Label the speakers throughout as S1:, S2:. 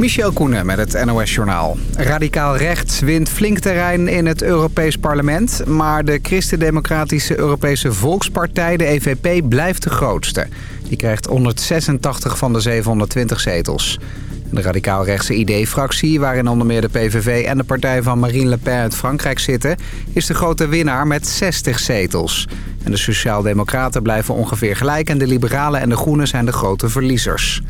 S1: Michel Koenen met het NOS-journaal. Radicaal rechts wint flink terrein in het Europees Parlement... maar de Christen-Democratische Europese Volkspartij, de EVP, blijft de grootste. Die krijgt 186 van de 720 zetels. De radicaal-rechtse ID-fractie, waarin onder meer de PVV en de partij van Marine Le Pen uit Frankrijk zitten... is de grote winnaar met 60 zetels. En de Sociaal-Democraten blijven ongeveer gelijk... en de Liberalen en de Groenen zijn de grote verliezers.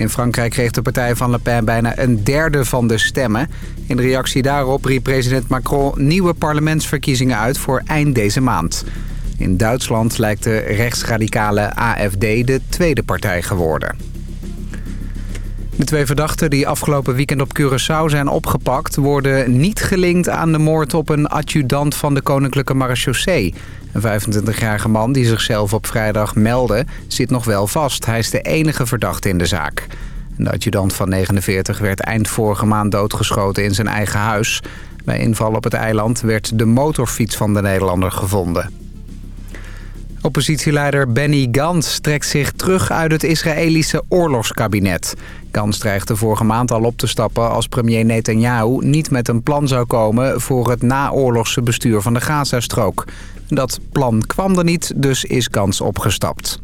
S1: In Frankrijk kreeg de partij van Le Pen bijna een derde van de stemmen. In reactie daarop riep president Macron nieuwe parlementsverkiezingen uit voor eind deze maand. In Duitsland lijkt de rechtsradicale AFD de tweede partij geworden. De twee verdachten die afgelopen weekend op Curaçao zijn opgepakt... worden niet gelinkt aan de moord op een adjudant van de Koninklijke Marechaussee. Een 25-jarige man die zichzelf op vrijdag meldde zit nog wel vast. Hij is de enige verdachte in de zaak. De adjudant van 49 werd eind vorige maand doodgeschoten in zijn eigen huis. Bij inval op het eiland werd de motorfiets van de Nederlander gevonden. Oppositieleider Benny Gantz trekt zich terug uit het Israëlische oorlogskabinet. Gantz dreigde vorige maand al op te stappen als premier Netanyahu niet met een plan zou komen voor het naoorlogse bestuur van de Gazastrook. Dat plan kwam er niet, dus is Gantz opgestapt.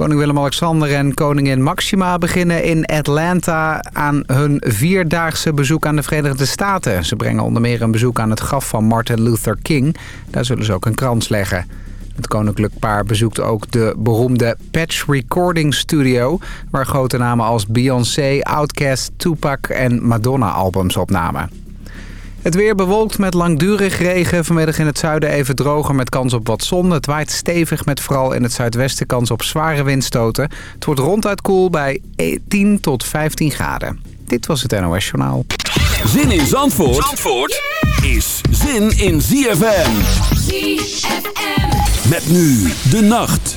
S1: Koning Willem-Alexander en koningin Maxima beginnen in Atlanta aan hun vierdaagse bezoek aan de Verenigde Staten. Ze brengen onder meer een bezoek aan het graf van Martin Luther King. Daar zullen ze ook een krans leggen. Het koninklijk paar bezoekt ook de beroemde Patch Recording Studio... waar grote namen als Beyoncé, Outkast, Tupac en Madonna albums opnamen. Het weer bewolkt met langdurig regen. Vanmiddag in het zuiden even droger met kans op wat zon. Het waait stevig met vooral in het zuidwesten kans op zware windstoten. Het wordt ronduit koel bij 10 tot 15 graden. Dit was het NOS Journaal.
S2: Zin in Zandvoort, Zandvoort is zin in ZFM. ZFM. Met nu de nacht.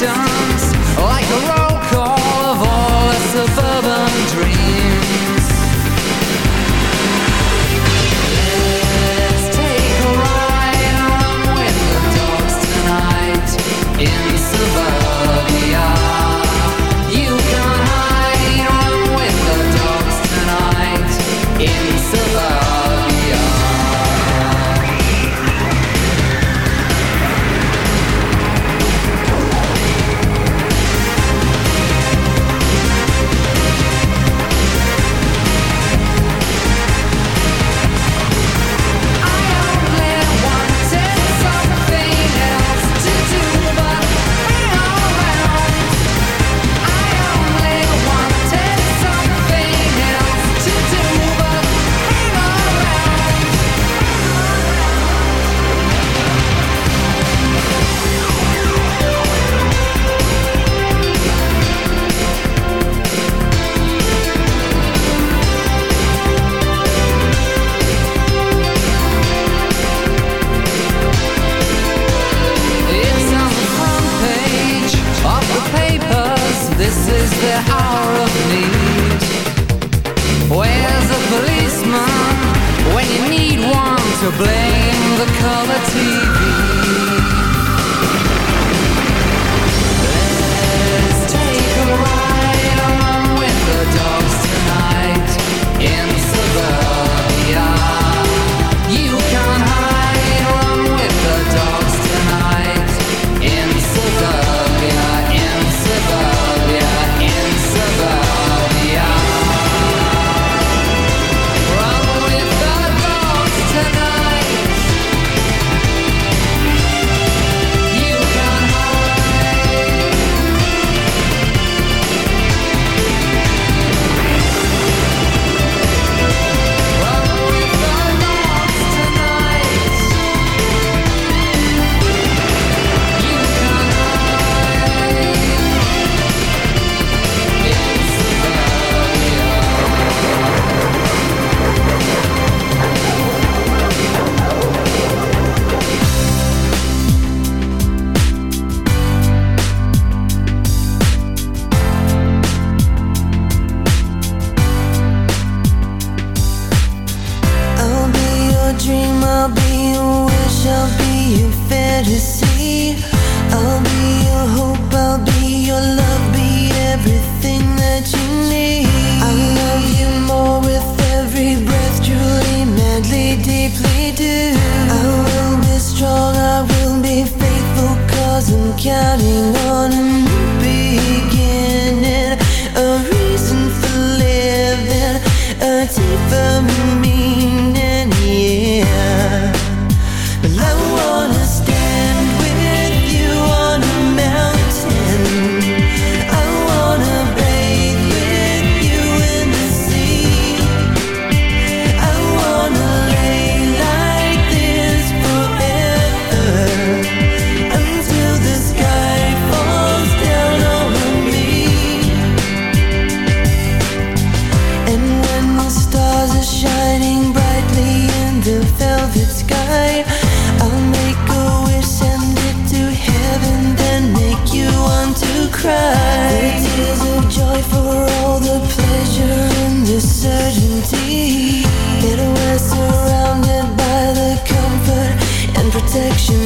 S2: done. cry.
S3: The tears of joy for all the pleasure and the
S4: certainty. It was surrounded by the comfort and protection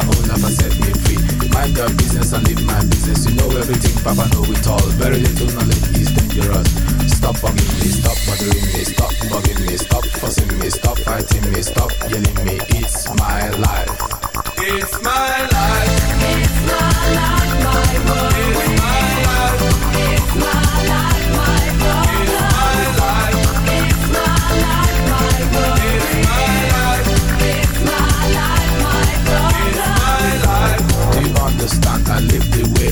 S3: own, I'ma set me free. Mind your business and leave my business. You know everything, Papa know it all. Very little knowledge is dangerous. Stop bugging me, stop bothering me, stop bugging me, stop fussing me, stop fighting me, stop yelling me. It's my life. It's my life. It's my life, my world.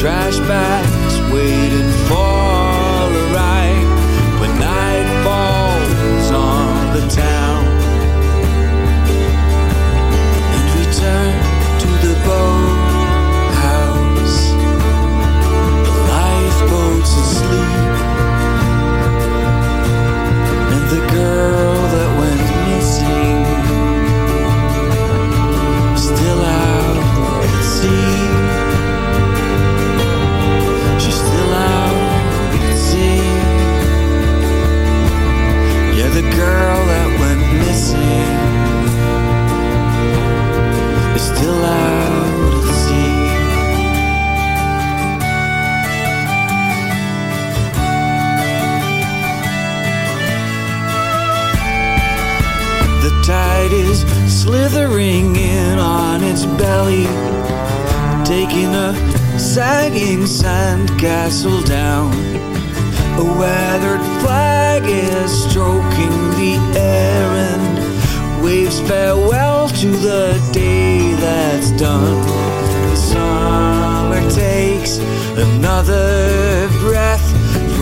S5: trash bag's waiting for a ride when night falls on the town. And we turn to the boathouse. The lifeboat's asleep,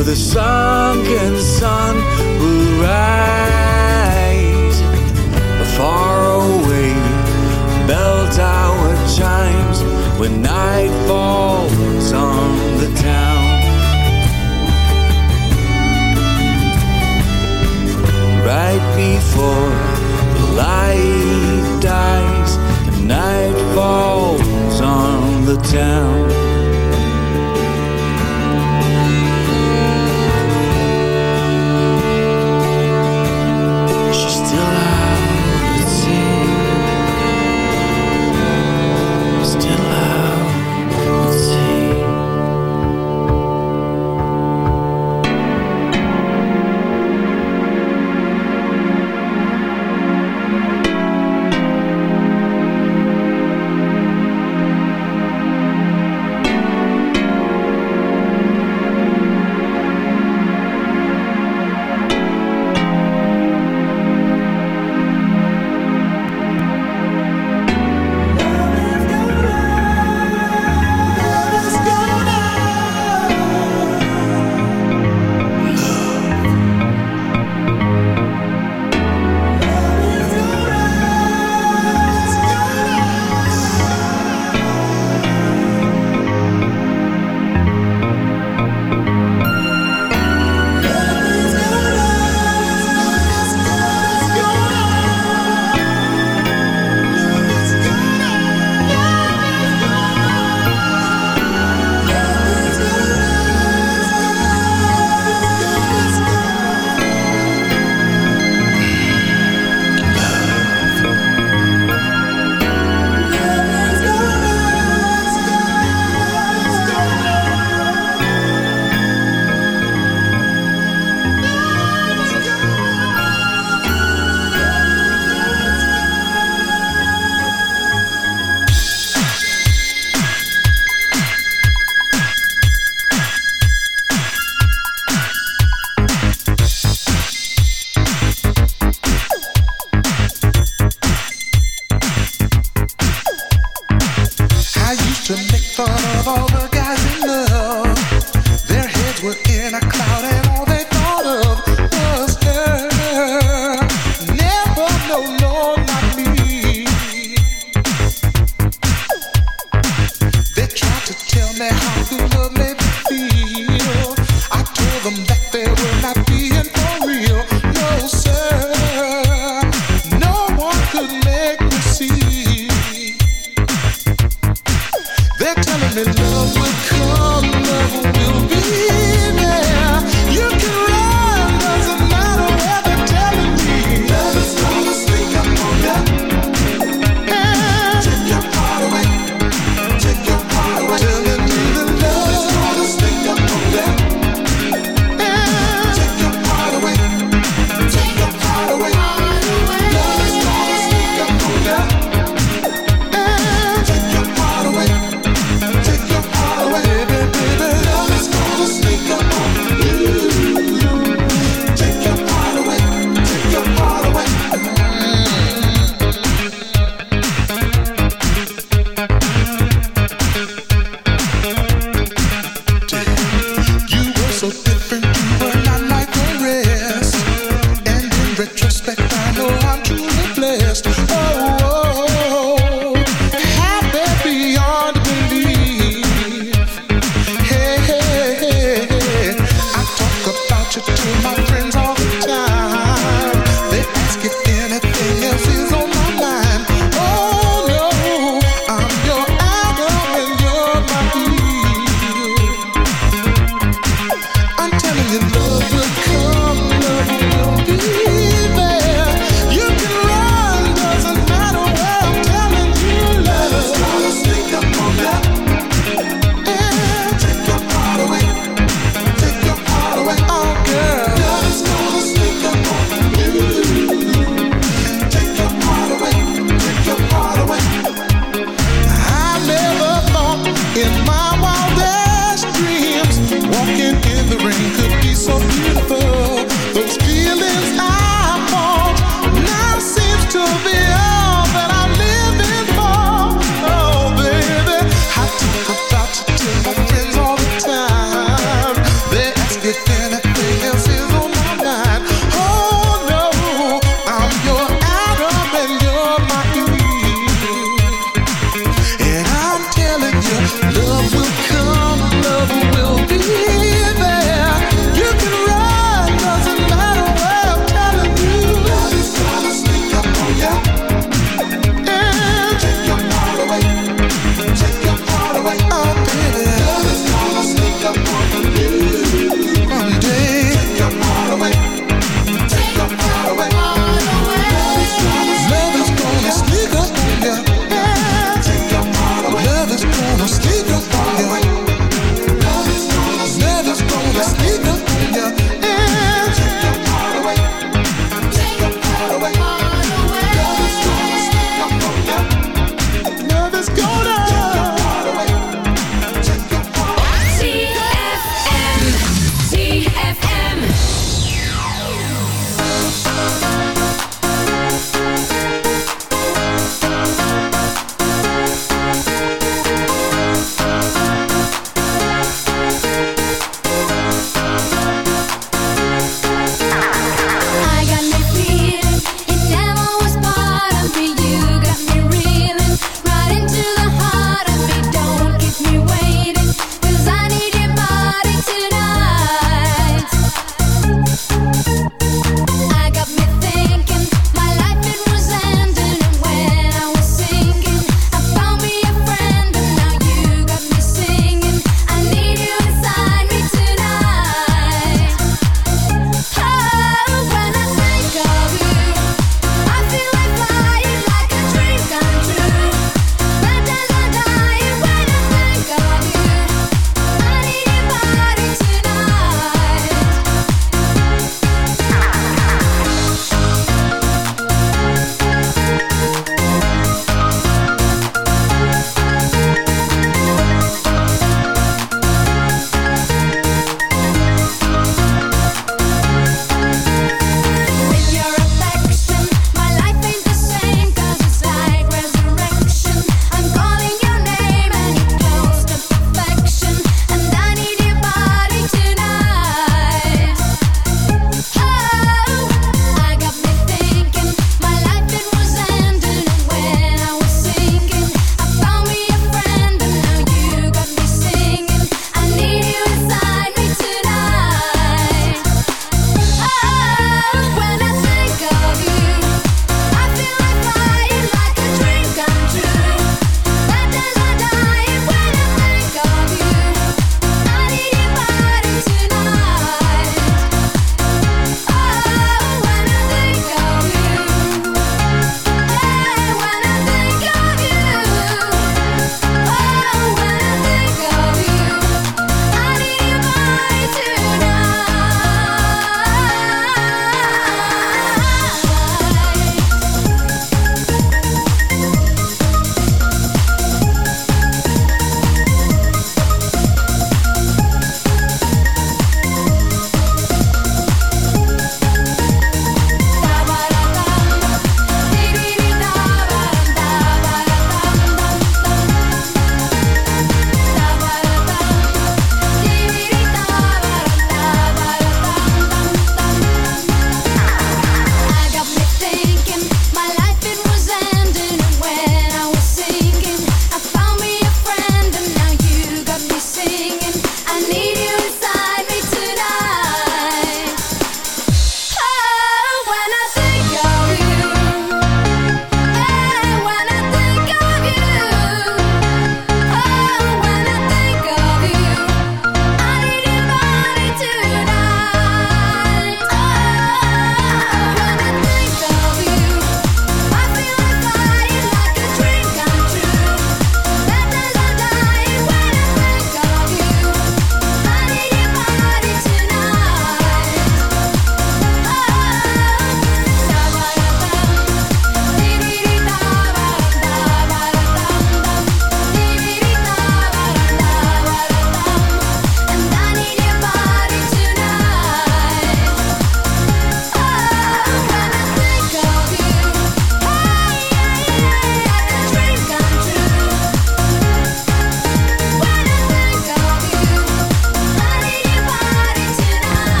S5: for the sunken sun will rise. Far away, bell tower chimes when night falls on the town. right before the light dies and night falls on the town.